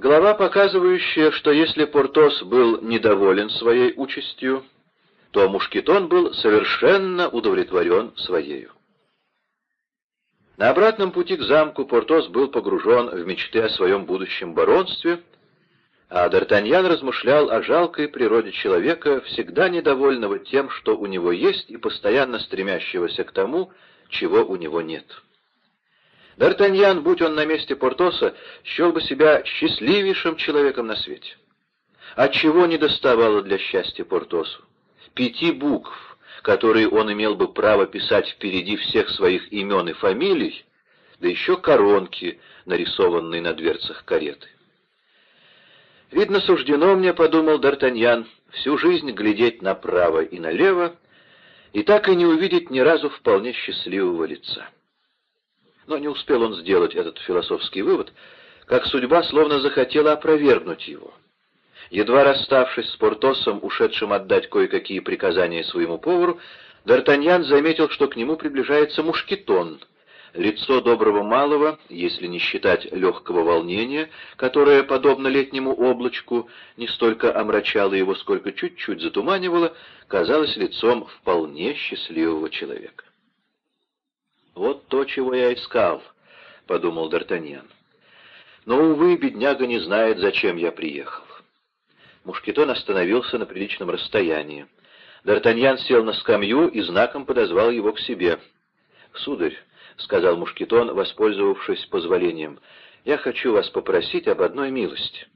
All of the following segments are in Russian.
Глава, показывающая, что если Портос был недоволен своей участью, то Мушкетон был совершенно удовлетворен своею. На обратном пути к замку Портос был погружен в мечты о своем будущем баронстве, а Д'Артаньян размышлял о жалкой природе человека, всегда недовольного тем, что у него есть, и постоянно стремящегося к тому, чего у него нет. Д'Артаньян, будь он на месте Портоса, счел бы себя счастливейшим человеком на свете. А чего не доставало для счастья Портосу? Пяти букв, которые он имел бы право писать впереди всех своих имен и фамилий, да еще коронки, нарисованные на дверцах кареты. «Видно, суждено мне, — подумал Д'Артаньян, — всю жизнь глядеть направо и налево, и так и не увидеть ни разу вполне счастливого лица». Но не успел он сделать этот философский вывод, как судьба словно захотела опровергнуть его. Едва расставшись с Портосом, ушедшим отдать кое-какие приказания своему повару, Д'Артаньян заметил, что к нему приближается мушкетон. Лицо доброго малого, если не считать легкого волнения, которое, подобно летнему облачку, не столько омрачало его, сколько чуть-чуть затуманивало, казалось лицом вполне счастливого человека. «Вот то, чего я искал», — подумал Д'Артаньян. «Но, увы, бедняга не знает, зачем я приехал». Мушкетон остановился на приличном расстоянии. Д'Артаньян сел на скамью и знаком подозвал его к себе. «Сударь», — сказал Мушкетон, воспользовавшись позволением, — «я хочу вас попросить об одной милости».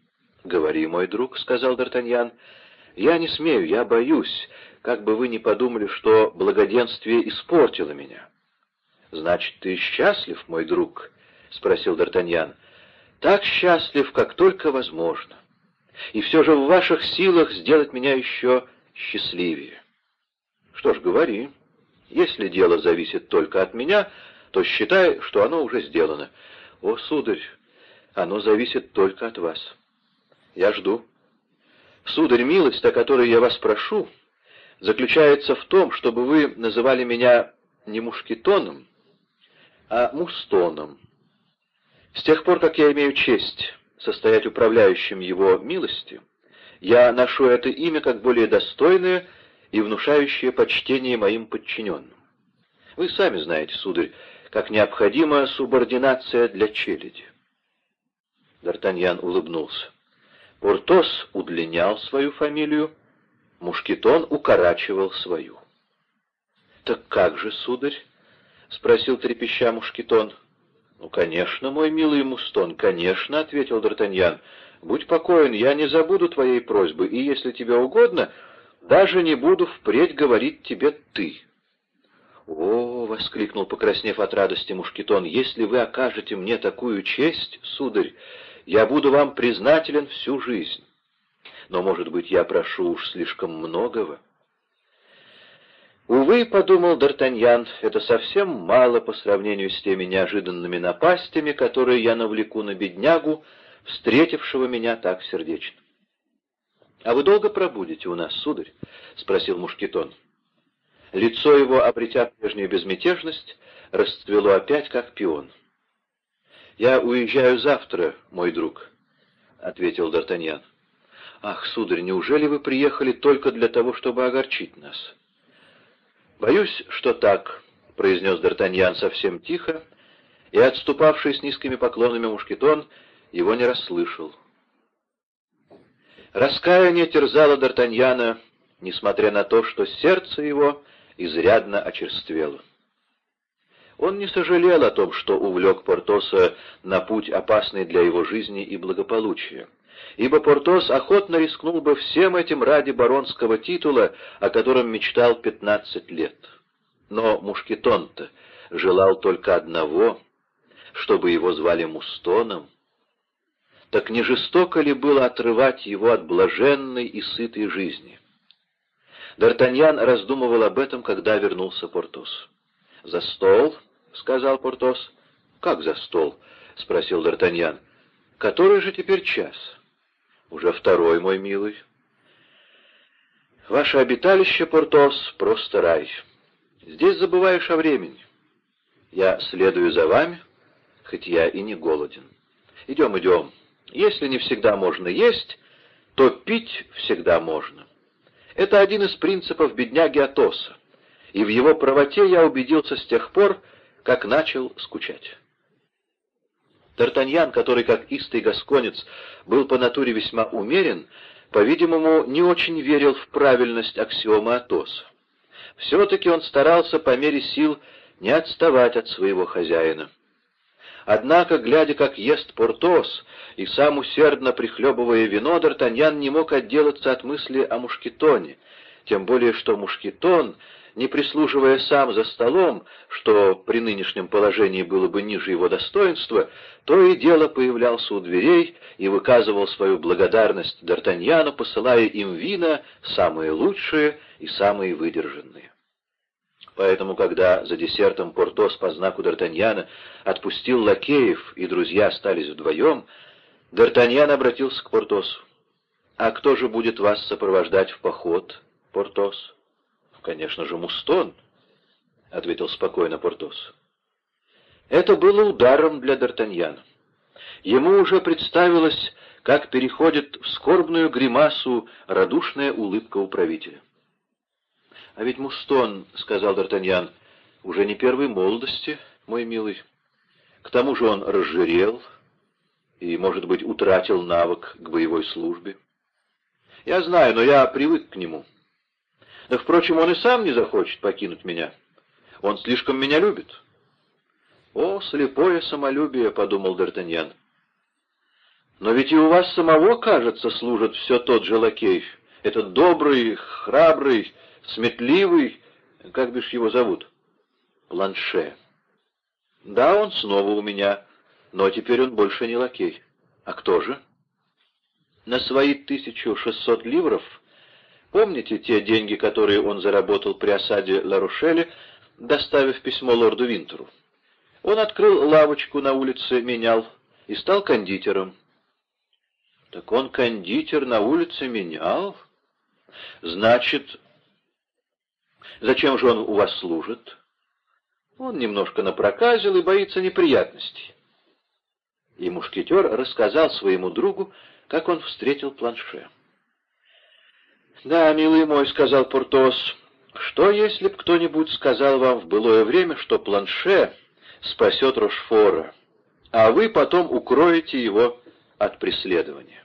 «Говори, мой друг», — сказал Д'Артаньян, — «я не смею, я боюсь, как бы вы ни подумали, что благоденствие испортило меня». «Значит, ты счастлив, мой друг?» — спросил Д'Артаньян. «Так счастлив, как только возможно. И все же в ваших силах сделать меня еще счастливее». «Что ж, говори. Если дело зависит только от меня, то считай, что оно уже сделано. О, сударь, оно зависит только от вас. Я жду. Сударь, милость, о которой я вас прошу, заключается в том, чтобы вы называли меня не мушкетоном, а Мустоном. С тех пор, как я имею честь состоять управляющим его милости, я ношу это имя как более достойное и внушающее почтение моим подчиненным. Вы сами знаете, сударь, как необходима субординация для челяди. Д'Артаньян улыбнулся. Портос удлинял свою фамилию, Мушкетон укорачивал свою. «Так как же, сударь?» — спросил трепеща Мушкетон. «Ну, конечно, мой милый Мустон, конечно», — ответил Д'Артаньян. «Будь покоен, я не забуду твоей просьбы, и, если тебе угодно, даже не буду впредь говорить тебе «ты». «О!» — воскликнул, покраснев от радости Мушкетон. «Если вы окажете мне такую честь, сударь, я буду вам признателен всю жизнь. Но, может быть, я прошу уж слишком многого». «Увы, — подумал Д'Артаньян, — это совсем мало по сравнению с теми неожиданными напастями, которые я навлеку на беднягу, встретившего меня так сердечно». «А вы долго пробудете у нас, сударь?» — спросил Мушкетон. Лицо его, обретя прежнюю безмятежность, расцвело опять, как пион. «Я уезжаю завтра, мой друг», — ответил Д'Артаньян. «Ах, сударь, неужели вы приехали только для того, чтобы огорчить нас?» «Боюсь, что так», — произнес Д'Артаньян совсем тихо, и, отступавший с низкими поклонами мушкетон, его не расслышал. Раскаяние терзало Д'Артаньяна, несмотря на то, что сердце его изрядно очерствело. Он не сожалел о том, что увлек Портоса на путь, опасный для его жизни и благополучия ибо Портос охотно рискнул бы всем этим ради баронского титула, о котором мечтал пятнадцать лет. Но Мушкетон-то желал только одного, чтобы его звали Мустоном. Так не жестоко ли было отрывать его от блаженной и сытой жизни? Д'Артаньян раздумывал об этом, когда вернулся Портос. «За стол?» — сказал Портос. «Как за стол?» — спросил Д'Артаньян. «Который же теперь час?» Уже второй, мой милый. Ваше обиталище, Портос, просто рай. Здесь забываешь о времени. Я следую за вами, хоть я и не голоден. Идем, идем. Если не всегда можно есть, то пить всегда можно. Это один из принципов бедняги Атоса, и в его правоте я убедился с тех пор, как начал скучать. Д'Артаньян, который, как истый гасконец, был по натуре весьма умерен, по-видимому, не очень верил в правильность аксиомы Атоса. Все-таки он старался по мере сил не отставать от своего хозяина. Однако, глядя, как ест Портос, и сам усердно прихлебывая вино, Д'Артаньян не мог отделаться от мысли о Мушкетоне, тем более что Мушкетон не прислуживая сам за столом, что при нынешнем положении было бы ниже его достоинства, то и дело появлялся у дверей и выказывал свою благодарность Д'Артаньяну, посылая им вина самые лучшие и самые выдержанные. Поэтому, когда за десертом Портос по знаку Д'Артаньяна отпустил лакеев, и друзья остались вдвоем, Д'Артаньян обратился к Портосу. «А кто же будет вас сопровождать в поход, Портос?» «Конечно же, Мустон», — ответил спокойно Портос. Это было ударом для Д'Артаньяна. Ему уже представилось, как переходит в скорбную гримасу радушная улыбка управителя. «А ведь Мустон, — сказал Д'Артаньян, — уже не первой молодости, мой милый. К тому же он разжирел и, может быть, утратил навык к боевой службе. Я знаю, но я привык к нему. Да, впрочем, он и сам не захочет покинуть меня. Он слишком меня любит. «О, слепое самолюбие!» — подумал Д'Артаньян. «Но ведь и у вас самого, кажется, служит все тот же лакей. Этот добрый, храбрый, сметливый... Как бишь его зовут?» «Планше». «Да, он снова у меня, но теперь он больше не лакей. А кто же?» «На свои 1600 ливров Помните те деньги, которые он заработал при осаде Ларушеля, доставив письмо лорду Винтеру? Он открыл лавочку на улице Менял и стал кондитером. Так он кондитер на улице Менял? Значит, зачем же он у вас служит? Он немножко напроказил и боится неприятностей. И мушкетер рассказал своему другу, как он встретил планше. «Да, милый мой», — сказал Портос, — «что, если б кто-нибудь сказал вам в былое время, что планше спасет Рошфора, а вы потом укроете его от преследования?»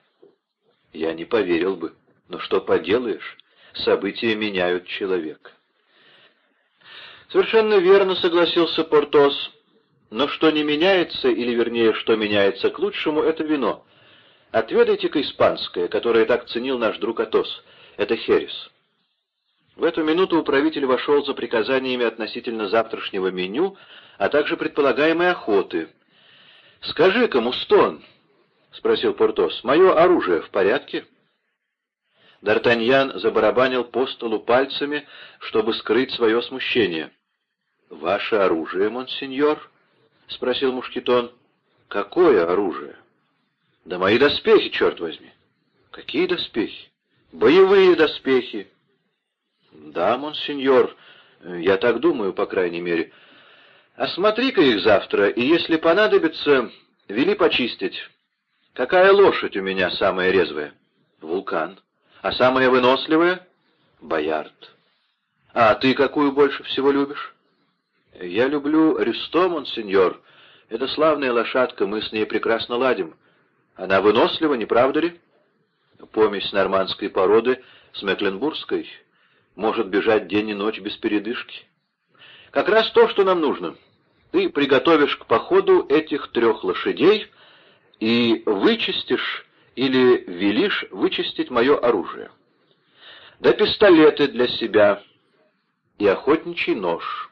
Я не поверил бы, но что поделаешь, события меняют человека. «Совершенно верно», — согласился Портос, — «но что не меняется, или вернее, что меняется к лучшему, это вино. Отведайте-ка испанское, которое так ценил наш друг Атос». Это Херес. В эту минуту управитель вошел за приказаниями относительно завтрашнего меню, а также предполагаемой охоты. «Скажи-ка, Мустон», — спросил Портос, — «мое оружие в порядке?» Д'Артаньян забарабанил по столу пальцами, чтобы скрыть свое смущение. «Ваше оружие, монсеньор?» — спросил Мушкетон. «Какое оружие?» «Да мои доспехи, черт возьми!» «Какие доспехи?» Боевые доспехи. Да, монсеньор, я так думаю, по крайней мере. Осмотри-ка их завтра, и если понадобится, вели почистить. Какая лошадь у меня самая резвая? Вулкан. А самая выносливая? Боярд. А ты какую больше всего любишь? Я люблю Рюсто, монсеньор. Это славная лошадка, мы с ней прекрасно ладим. Она вынослива, не правда ли? Помесь нормандской породы с мекленбургской, может бежать день и ночь без передышки. Как раз то, что нам нужно. Ты приготовишь к походу этих трех лошадей и вычистишь или велишь вычистить мое оружие. Да пистолеты для себя и охотничий нож.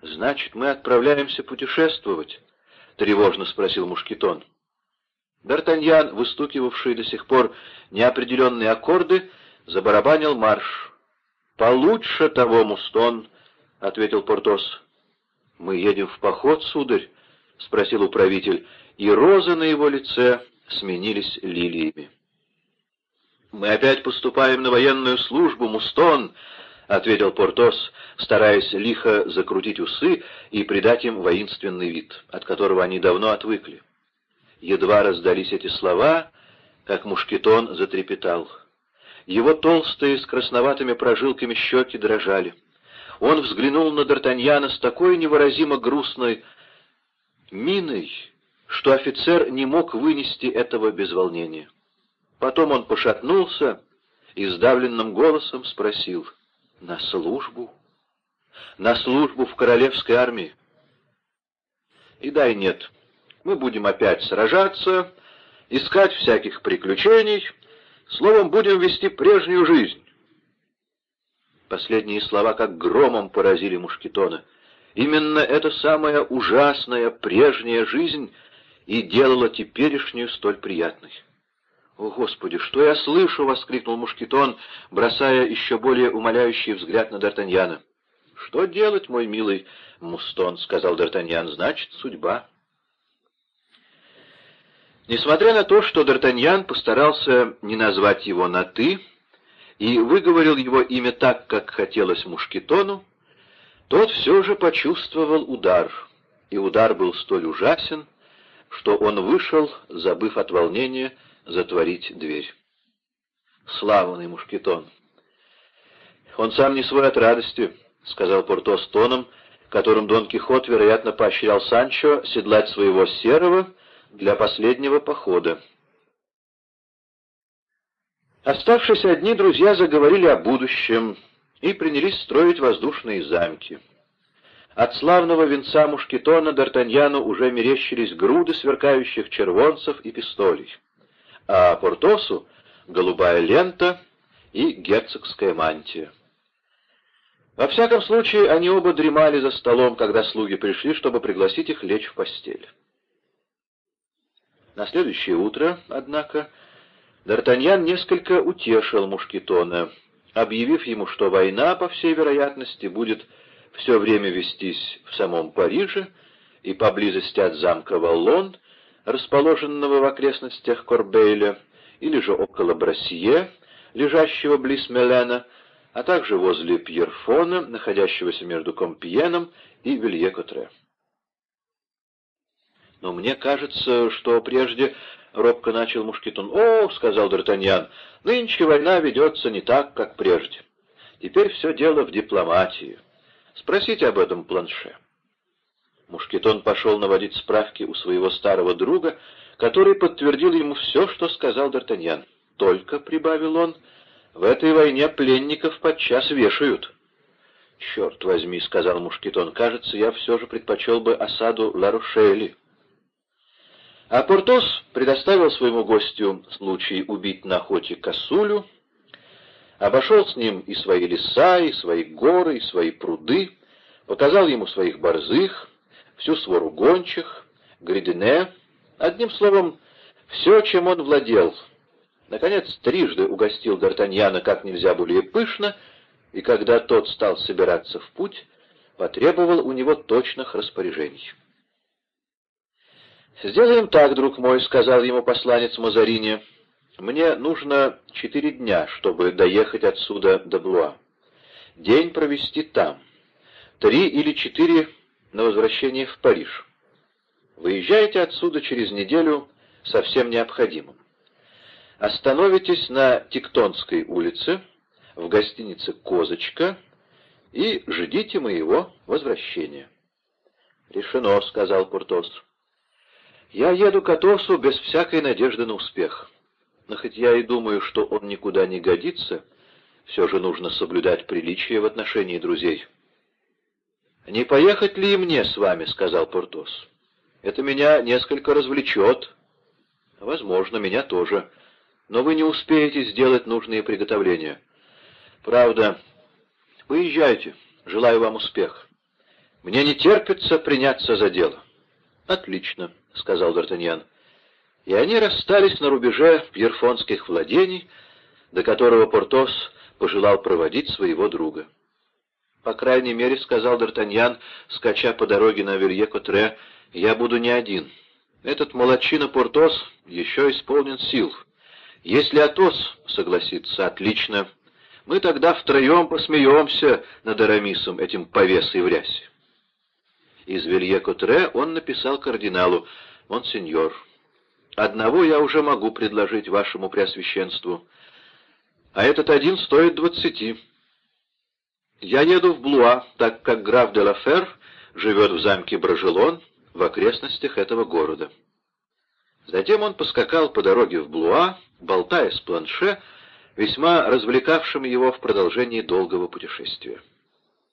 «Значит, мы отправляемся путешествовать?» — тревожно спросил Мушкетон. Д'Артаньян, выстукивавший до сих пор неопределенные аккорды, забарабанил марш. «Получше того, Мустон», — ответил Портос. «Мы едем в поход, сударь?» — спросил управитель, и розы на его лице сменились лилиями. «Мы опять поступаем на военную службу, Мустон», — ответил Портос, стараясь лихо закрутить усы и придать им воинственный вид, от которого они давно отвыкли. Едва раздались эти слова, как мушкетон затрепетал. Его толстые с красноватыми прожилками щеки дрожали. Он взглянул на Д'Артаньяна с такой невыразимо грустной миной, что офицер не мог вынести этого без волнения. Потом он пошатнулся и сдавленным голосом спросил «На службу? На службу в королевской армии?» «И дай нет, мы будем опять сражаться, искать всяких приключений, словом, будем вести прежнюю жизнь». Последние слова как громом поразили Мушкетона. Именно эта самая ужасная прежняя жизнь и делала теперешнюю столь приятной. «О, Господи, что я слышу!» — воскликнул Мушкетон, бросая еще более умоляющий взгляд на Д'Артаньяна. «Что делать, мой милый Мустон?» — сказал Д'Артаньян. «Значит, судьба». Несмотря на то, что Д'Артаньян постарался не назвать его на «ты» и выговорил его имя так, как хотелось Мушкетону, тот все же почувствовал удар, и удар был столь ужасен, что он вышел, забыв от волнения, затворить дверь. Славный мушкетон! Он сам не свой от радости, — сказал Портос тоном, которым Дон Кихот, вероятно, поощрял Санчо седлать своего серого для последнего похода. Оставшись одни, друзья заговорили о будущем и принялись строить воздушные замки. От славного венца мушкетона Д'Артаньяну уже мерещились груды сверкающих червонцев и пистолей а Портосу — голубая лента и герцогская мантия. Во всяком случае, они оба дремали за столом, когда слуги пришли, чтобы пригласить их лечь в постель. На следующее утро, однако, Д'Артаньян несколько утешил Мушкетона, объявив ему, что война, по всей вероятности, будет все время вестись в самом Париже и поблизости от замка Валлон, расположенного в окрестностях Корбейля, или же около Брассье, лежащего близ Мелена, а также возле Пьерфона, находящегося между Компьеном и Вилье-Котре. «Но мне кажется, что прежде...» — робко начал Мушкетон. «О!» — сказал Д'Артаньян. «Нынче война ведется не так, как прежде. Теперь все дело в дипломатии. Спросите об этом планше». Мушкетон пошел наводить справки у своего старого друга, который подтвердил ему все, что сказал Д'Артаньян. «Только», — прибавил он, — «в этой войне пленников подчас вешают». «Черт возьми», — сказал Мушкетон, — «кажется, я все же предпочел бы осаду Ларушели». А Портос предоставил своему гостю случай убить на охоте косулю, обошел с ним и свои леса, и свои горы, и свои пруды, показал ему своих борзых, всю свору гончих, гридене, одним словом, все, чем он владел. Наконец, трижды угостил Д'Артаньяна как нельзя более пышно, и когда тот стал собираться в путь, потребовал у него точных распоряжений. «Сделаем так, друг мой», — сказал ему посланец Мазарини. «Мне нужно четыре дня, чтобы доехать отсюда до Блуа. День провести там. Три или четыре на возвращение в Париж. Выезжаете отсюда через неделю совсем необходимым. Остановитесь на Тектонской улице, в гостинице «Козочка» и ждите моего возвращения. «Решено», — сказал Пуртос. «Я еду к Атосу без всякой надежды на успех. Но хоть я и думаю, что он никуда не годится, все же нужно соблюдать приличие в отношении друзей». «Не поехать ли и мне с вами?» — сказал Портос. «Это меня несколько развлечет». «Возможно, меня тоже. Но вы не успеете сделать нужные приготовления». «Правда. Поезжайте. Желаю вам успеха. Мне не терпится приняться за дело». «Отлично», — сказал Д'Артаньян. И они расстались на рубеже пьерфонских владений, до которого Портос пожелал проводить своего друга. «По крайней мере, — сказал Д'Артаньян, скача по дороге на Вилье-Котре, — я буду не один. Этот молочина Портос еще исполнен сил. Если Атос согласится, отлично. Мы тогда втроем посмеемся над Арамисом, этим повесой в рясе». Из Вилье-Котре он написал кардиналу «Монсеньор, Одного я уже могу предложить вашему преосвященству, а этот один стоит двадцати. Я еду в Блуа, так как граф де Лафер живет в замке Брожелон в окрестностях этого города. Затем он поскакал по дороге в Блуа, болтая с планше, весьма развлекавшим его в продолжении долгого путешествия.